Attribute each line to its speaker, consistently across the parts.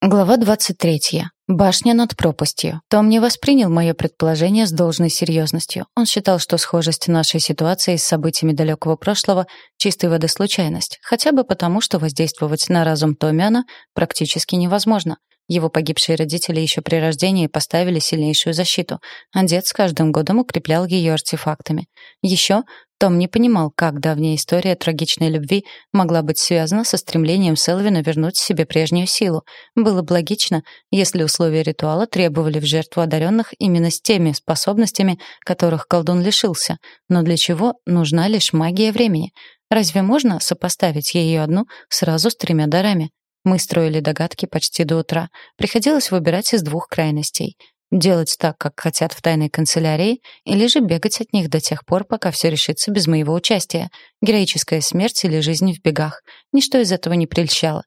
Speaker 1: Глава 23. Башня над пропастью. Том не воспринял мое предположение с должной серьезностью. Он считал, что схожесть нашей ситуации с событиями далекого прошлого — чистой воды случайность, хотя бы потому, что воздействовать на разум Томиана практически невозможно. Его погибшие родители еще при рождении поставили сильнейшую защиту, а дед с каждым годом укреплял ее артефактами. Еще том не понимал, как давняя история трагичной любви могла быть связана со стремлением Селвина вернуть себе прежнюю силу. Было бы логично, если условия ритуала требовали в жертву одаренных именно с теми способностями, которых колдун лишился. Но для чего нужна лишь магия времени? Разве можно сопоставить ее одну сразу с тремя дарами? Мы строили догадки почти до утра. Приходилось выбирать из двух крайностей. Делать так, как хотят в тайной канцелярии, или же бегать от них до тех пор, пока все решится без моего участия. Героическая смерть или жизнь в бегах. Ничто из этого не прельщало.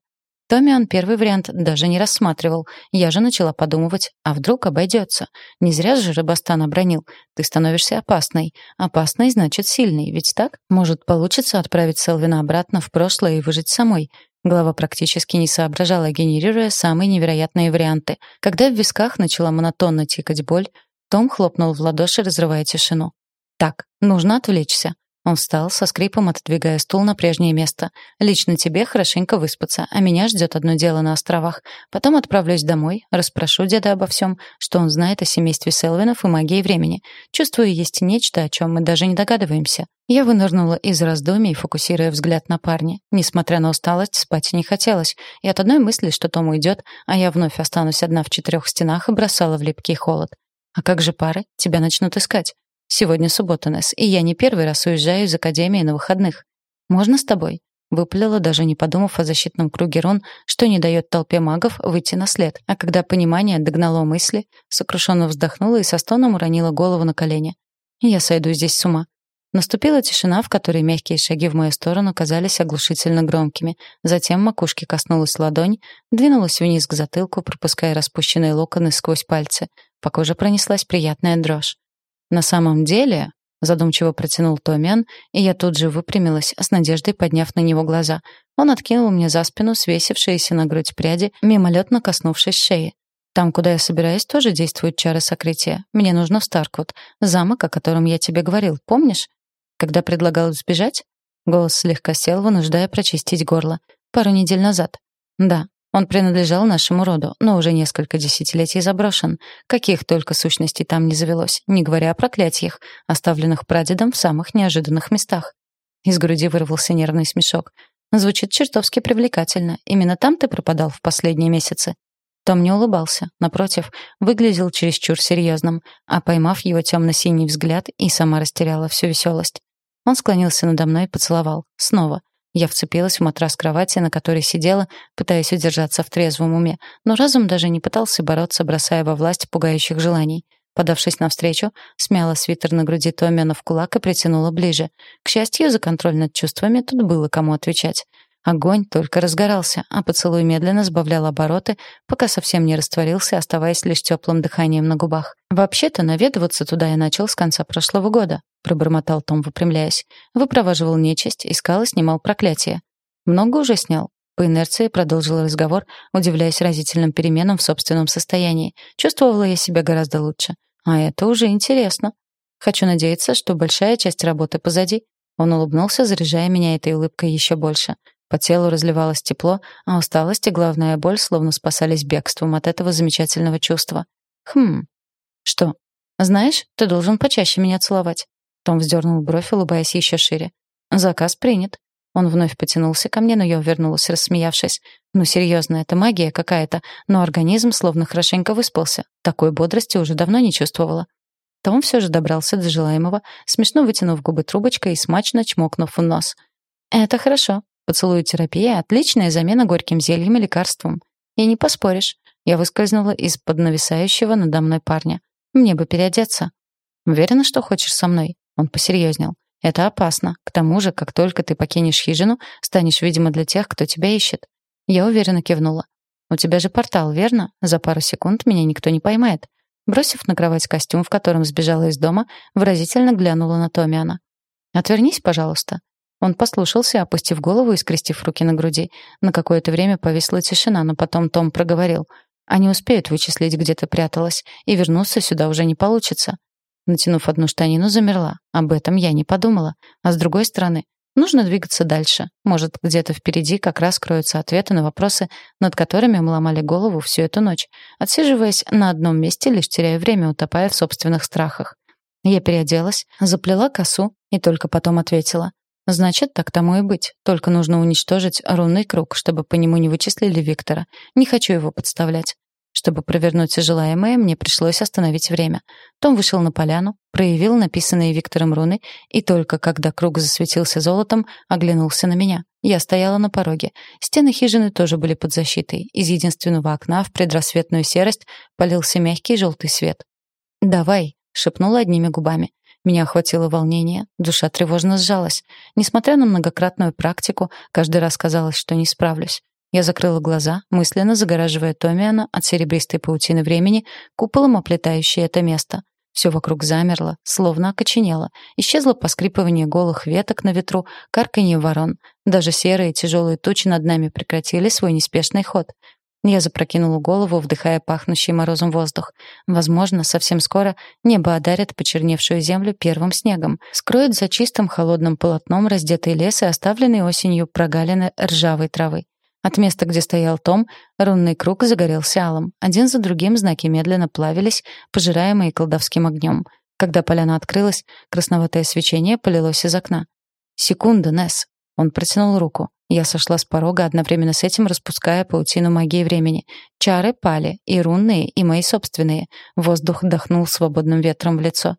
Speaker 1: Томми он первый вариант даже не рассматривал. Я же начала подумывать, а вдруг обойдется. Не зря же Рыбостан обронил. Ты становишься опасной. Опасной значит сильной, ведь так? Может, получится отправить Селвина обратно в прошлое и выжить самой. Голова практически не соображала, генерируя самые невероятные варианты. Когда в висках начала монотонно тикать боль, том хлопнул в ладоши, разрывая тишину. «Так, нужно отвлечься. Он встал, со скрипом отодвигая стул на прежнее место. «Лично тебе хорошенько выспаться, а меня ждет одно дело на островах. Потом отправлюсь домой, расспрошу деда обо всем, что он знает о семействе Селвинов и магии времени. Чувствую, есть нечто, о чем мы даже не догадываемся». Я вынырнула из раздумий, фокусируя взгляд на парня. Несмотря на усталость, спать не хотелось. И от одной мысли, что Том уйдет, а я вновь останусь одна в четырех стенах, и бросала в липкий холод. «А как же пары? Тебя начнут искать». Сегодня суббота, Несс, и я не первый раз уезжаю из академии на выходных. Можно с тобой?» Выплела, даже не подумав о защитном круге Рон, что не дает толпе магов выйти на след. А когда понимание догнало мысли, сокрушенно вздохнула и со стоном уронила голову на колени. «Я сойду здесь с ума». Наступила тишина, в которой мягкие шаги в мою сторону казались оглушительно громкими. Затем макушки коснулась ладонь, двинулась вниз к затылку, пропуская распущенные локоны сквозь пальцы. По коже пронеслась приятная дрожь. На самом деле, задумчиво протянул Томиан, и я тут же выпрямилась, с надеждой подняв на него глаза. Он откинул мне за спину свесившиеся на грудь пряди, мимолетно коснувшись шеи. Там, куда я собираюсь, тоже действуют чары сокрытия. Мне нужно в Старквуд, замок, о котором я тебе говорил, помнишь? Когда предлагал сбежать? Голос слегка сел, вынуждая прочистить горло. Пару недель назад. Да, он принадлежал нашему роду, но уже несколько десятилетий заброшен. Каких только сущностей там не завелось, не говоря о проклятиях, оставленных прадедом в самых неожиданных местах. Из груди вырвался нервный смешок. Звучит чертовски привлекательно. Именно там ты пропадал в последние месяцы. Том не улыбался, напротив, выглядел чересчур серьезным, а поймав его темно-синий взгляд, и сама растеряла всю веселость. Он склонился надо мной и поцеловал. Снова. Я вцепилась в матрас кровати, на которой сидела, пытаясь удержаться в трезвом уме, но разум даже не пытался бороться, бросая во власть пугающих желаний. Подавшись навстречу, смяла свитер на груди Томиана в кулак и притянула ближе. К счастью, за контроль над чувствами тут было кому отвечать. Огонь только разгорался, а поцелуй медленно сбавлял обороты, пока совсем не растворился, оставаясь лишь теплым дыханием на губах. Вообще-то наведываться туда я начал с конца прошлого года, пробормотал Том, выпрямляясь. Выпроваживал нечисть, искал и снимал проклятие. Много уже снял. По инерции продолжил разговор, удивляясь разительным переменам в собственном состоянии. Чувствовала я себя гораздо лучше. А это уже интересно. Хочу надеяться, что большая часть работы позади. Он улыбнулся, заряжая меня этой улыбкой еще больше. По телу разливалось тепло, а усталость и главная боль словно спасались бегством от этого замечательного чувства. Хм. Что? Знаешь, ты должен почаще меня целовать. Том вздернул бровь, улыбаясь еще шире. Заказ принят. Он вновь потянулся ко мне, но я увернулась, рассмеявшись. Ну серьезно, это магия какая-то, но организм словно хорошенько выспался. Такой бодрости уже давно не чувствовала. Том все же добрался до желаемого, смешно вытянув губы трубочкой и смачно чмокнув в нос. «Это хорошо. Поцелуй терапия — отличная замена горьким зельем и лекарством. И не поспоришь. Я выскользнула из-под нависающего надо мной парня. Мне бы переодеться. Уверена, что хочешь со мной? Он посерьезнел. Это опасно. К тому же, как только ты покинешь хижину, станешь видимо для тех, кто тебя ищет. Я уверенно кивнула. У тебя же портал, верно? За пару секунд меня никто не поймает. Бросив на кровать костюм, в котором сбежала из дома, выразительно глянула на Томиана. «Отвернись, пожалуйста». Он послушался, опустив голову и скрестив руки на груди. На какое-то время повисла тишина, но потом Том проговорил. «Они успеют вычислить, где ты пряталась, и вернуться сюда уже не получится». Натянув одну штанину, замерла. Об этом я не подумала. А с другой стороны, нужно двигаться дальше. Может, где-то впереди как раз кроются ответы на вопросы, над которыми мы ломали голову всю эту ночь, отсиживаясь на одном месте, лишь теряя время, утопая в собственных страхах. Я переоделась, заплела косу и только потом ответила. Значит, так тому и быть. Только нужно уничтожить рунный круг, чтобы по нему не вычислили Виктора. Не хочу его подставлять. Чтобы провернуть желаемое, мне пришлось остановить время. Том вышел на поляну, проявил написанные Виктором руны, и только когда круг засветился золотом, оглянулся на меня. Я стояла на пороге. Стены хижины тоже были под защитой. Из единственного окна в предрассветную серость полился мягкий желтый свет. «Давай», — шепнула одними губами. Меня охватило волнение, душа тревожно сжалась. Несмотря на многократную практику, каждый раз казалось, что не справлюсь. Я закрыла глаза, мысленно загораживая Томиана от серебристой паутины времени, куполом оплетающей это место. Все вокруг замерло, словно окоченело. Исчезло поскрипывание голых веток на ветру, карканье ворон. Даже серые тяжелые тучи над нами прекратили свой неспешный ход. Я запрокинула голову, вдыхая пахнущий морозом воздух. Возможно, совсем скоро небо одарит почерневшую землю первым снегом, скроет за чистым холодным полотном раздетый лес и оставленный осенью прогалины ржавой травы. От места, где стоял Том, рунный круг загорелся алым. Один за другим знаки медленно плавились, пожираемые колдовским огнем. Когда поляна открылась, красноватое свечение полилось из окна. «Секунда, Несс!» Он протянул руку. Я сошла с порога, одновременно с этим распуская паутину магии времени. Чары пали, и рунные, и мои собственные. Воздух дохнул свободным ветром в лицо.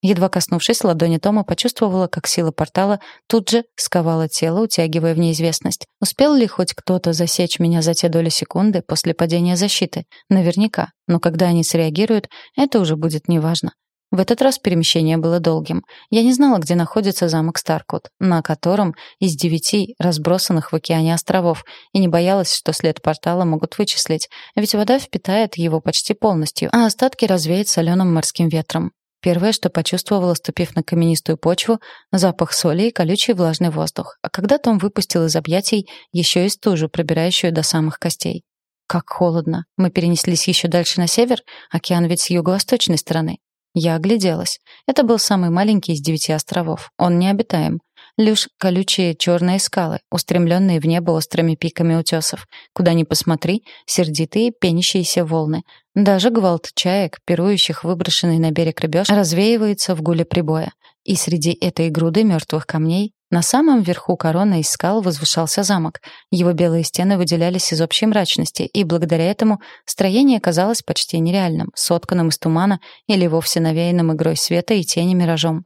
Speaker 1: Едва коснувшись ладони Тома, почувствовала, как сила портала тут же сковала тело, утягивая в неизвестность. Успел ли хоть кто-то засечь меня за те доли секунды после падения защиты? Наверняка. Но когда они среагируют, это уже будет неважно. В этот раз перемещение было долгим. Я не знала, где находится замок Старкут, на котором из девяти разбросанных в океане островов, и не боялась, что след портала могут вычислить, ведь вода впитает его почти полностью, а остатки развеет соленым морским ветром. Первое, что почувствовала, ступив на каменистую почву, запах соли и колючий влажный воздух. А когда Том выпустил из объятий еще и стужу, пробирающую до самых костей. Как холодно. Мы перенеслись еще дальше на север, океан ведь с юго-восточной стороны. Я огляделась. Это был самый маленький из девяти островов. Он необитаем. Лишь колючие черные скалы, устремленные в небо острыми пиками утесов. Куда ни посмотри, сердитые пенящиеся волны. Даже гвалт чаек, пирующих выброшенный на берег рыбеж, развеивается в гуле прибоя. И среди этой груды мертвых камней на самом верху короны из скал возвышался замок. Его белые стены выделялись из общей мрачности, и благодаря этому строение казалось почти нереальным, сотканным из тумана или вовсе навеянным игрой света и тени миражом.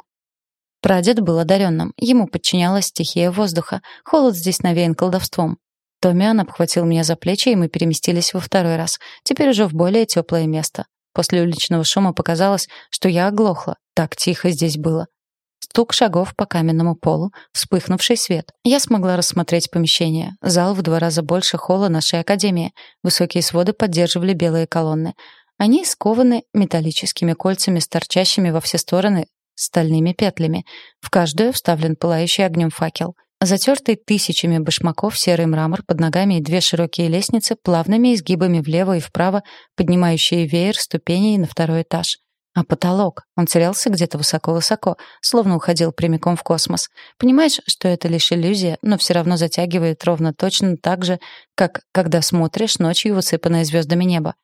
Speaker 1: Прадед был одаренным, ему подчинялась стихия воздуха, холод здесь навеян колдовством. Томиан обхватил меня за плечи, и мы переместились во второй раз, теперь уже в более теплое место. После уличного шума показалось, что я оглохла, так тихо здесь было. Стук шагов по каменному полу, вспыхнувший свет. Я смогла рассмотреть помещение. Зал в два раза больше холла нашей академии. Высокие своды поддерживали белые колонны. Они скованы металлическими кольцами торчащими во все стороны стальными петлями. В каждую вставлен пылающий огнем факел. Затертый тысячами башмаков серый мрамор под ногами и две широкие лестницы, плавными изгибами влево и вправо, поднимающие веер ступеней на второй этаж. А потолок? Он терялся где-то высоко-высоко, словно уходил прямиком в космос. Понимаешь, что это лишь иллюзия, но все равно затягивает ровно точно так же, как когда смотришь ночью в усыпанное звездами небо.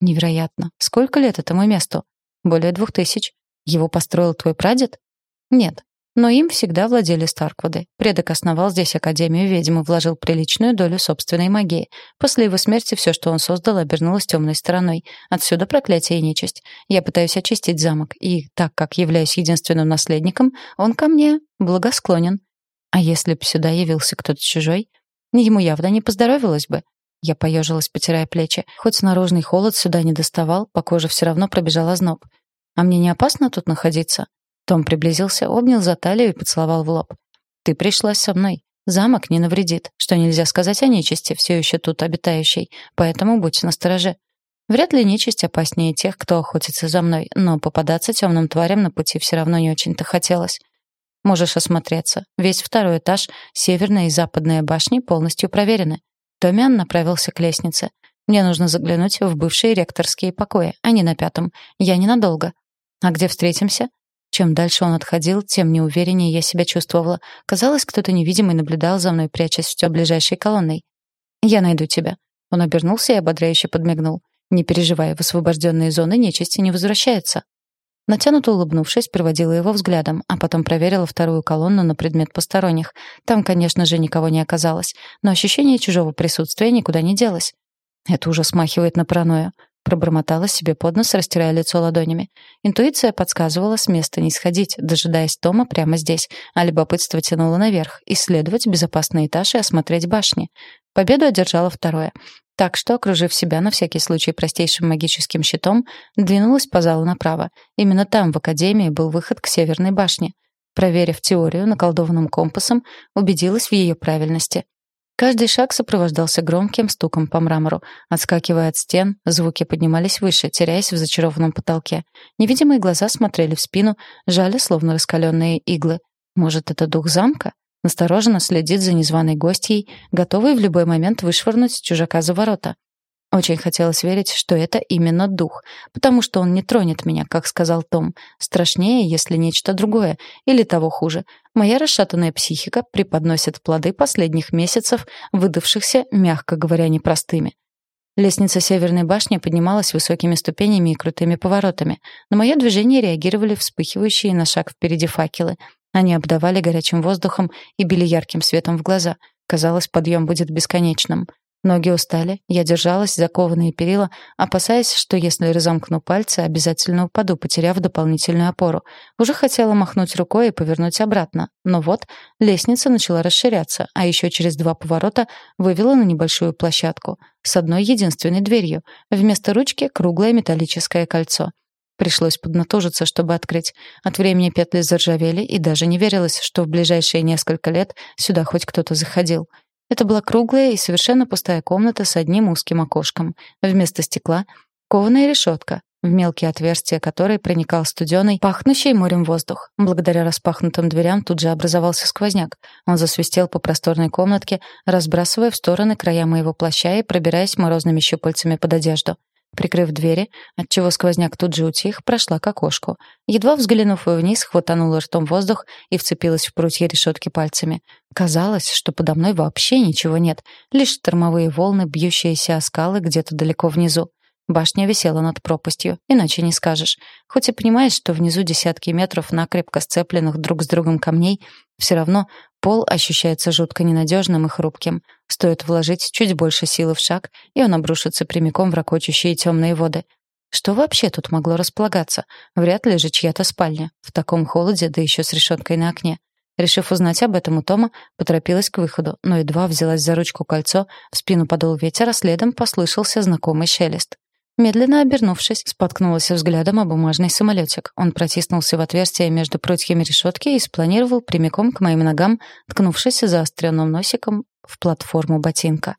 Speaker 1: Невероятно. Сколько лет этому месту? Более двух тысяч. Его построил твой прадед? Нет, но им всегда владели Старквуды. Предок основал здесь Академию ведьм и вложил приличную долю собственной магии. После его смерти все, что он создал, обернулось темной стороной. Отсюда проклятие и нечисть. Я пытаюсь очистить замок, и, так как являюсь единственным наследником, он ко мне благосклонен. А если б сюда явился кто-то чужой? Ему явно не поздоровилось бы. Я поежилась, потирая плечи. Хоть наружный холод сюда не доставал, по коже все равно пробежал озноб. А мне не опасно тут находиться? Том приблизился, обнял за талию и поцеловал в лоб. «Ты пришла со мной. Замок не навредит, что нельзя сказать о нечисти, все еще тут обитающей, поэтому будь настороже. Вряд ли нечисть опаснее тех, кто охотится за мной, но попадаться темным тварям на пути все равно не очень-то хотелось. Можешь осмотреться. Весь второй этаж, северная и западная башни полностью проверены. Томиан направился к лестнице. Мне нужно заглянуть в бывшие ректорские покои, а не на пятом. Я ненадолго. А где встретимся? Чем дальше он отходил, тем неувереннее я себя чувствовала. Казалось, кто-то невидимый наблюдал за мной, прячась в ближайшей колонной. «Я найду тебя». Он обернулся и ободряюще подмигнул. «Не переживай, в освобожденные зоны нечисти не возвращается». Натянуто улыбнувшись, проводила его взглядом, а потом проверила вторую колонну на предмет посторонних. Там, конечно же, никого не оказалось, но ощущение чужого присутствия никуда не делось. Это уже смахивает на паранойю. Пробормотала себе под нос, растирая лицо ладонями. Интуиция подсказывала с места не сходить, дожидаясь Тома прямо здесь, а любопытство тянуло наверх, исследовать безопасный этаж и осмотреть башни. Победу одержала второе. Так что, окружив себя на всякий случай простейшим магическим щитом, двинулась по залу направо. Именно там, в академии, был выход к северной башне. Проверив теорию наколдованным компасом, убедилась в ее правильности. Каждый шаг сопровождался громким стуком по мрамору. Отскакивая от стен, звуки поднимались выше, теряясь в зачарованном потолке. Невидимые глаза смотрели в спину, жали, словно раскаленные иглы. Может, это дух замка? Настороженно следит за незваной гостьей, готовый в любой момент вышвырнуть чужака за ворота. Очень хотелось верить, что это именно дух, потому что он не тронет меня, как сказал Том. Страшнее, если нечто другое, или того хуже. Моя расшатанная психика преподносит плоды последних месяцев, выдавшихся, мягко говоря, непростыми. Лестница Северной башни поднималась высокими ступенями и крутыми поворотами. На мое движение реагировали вспыхивающие на шаг впереди факелы. Они обдавали горячим воздухом и били ярким светом в глаза. Казалось, подъем будет бесконечным. Ноги устали, я держалась за кованые перила, опасаясь, что если разомкну пальцы, обязательно упаду, потеряв дополнительную опору. Уже хотела махнуть рукой и повернуть обратно. Но вот лестница начала расширяться, а еще через два поворота вывела на небольшую площадку с одной единственной дверью. Вместо ручки круглое металлическое кольцо. Пришлось поднатужиться, чтобы открыть. От времени петли заржавели, и даже не верилось, что в ближайшие несколько лет сюда хоть кто-то заходил. Это была круглая и совершенно пустая комната с одним узким окошком. Вместо стекла — кованая решетка, в мелкие отверстия которой проникал студеный, пахнущий морем воздух. Благодаря распахнутым дверям тут же образовался сквозняк. Он засвистел по просторной комнатке, разбрасывая в стороны края моего плаща и пробираясь морозными щупальцами под одежду. Прикрыв двери, отчего сквозняк тут же утих, прошла к окошку. Едва взглянув вниз, хватанула ртом воздух и вцепилась в прутья решетки пальцами. Казалось, что подо мной вообще ничего нет, лишь штормовые волны, бьющиеся о скалы где-то далеко внизу. Башня висела над пропастью, иначе не скажешь. Хоть и понимаешь, что внизу десятки метров накрепко сцепленных друг с другом камней, все равно пол ощущается жутко ненадежным и хрупким. Стоит вложить чуть больше силы в шаг, и он обрушится прямиком в ракочущие темные воды. Что вообще тут могло располагаться? Вряд ли же чья-то спальня. В таком холоде, да еще с решеткой на окне. Решив узнать об этом у Тома, поторопилась к выходу, но едва взялась за ручку кольцо, в спину подул ветер, а следом послышался знакомый шелест. Медленно обернувшись, споткнулась взглядом о бумажный самолетик. Он протиснулся в отверстие между прутьями решетки и спланировал прямиком к моим ногам, ткнувшись заостренным носиком в платформу ботинка.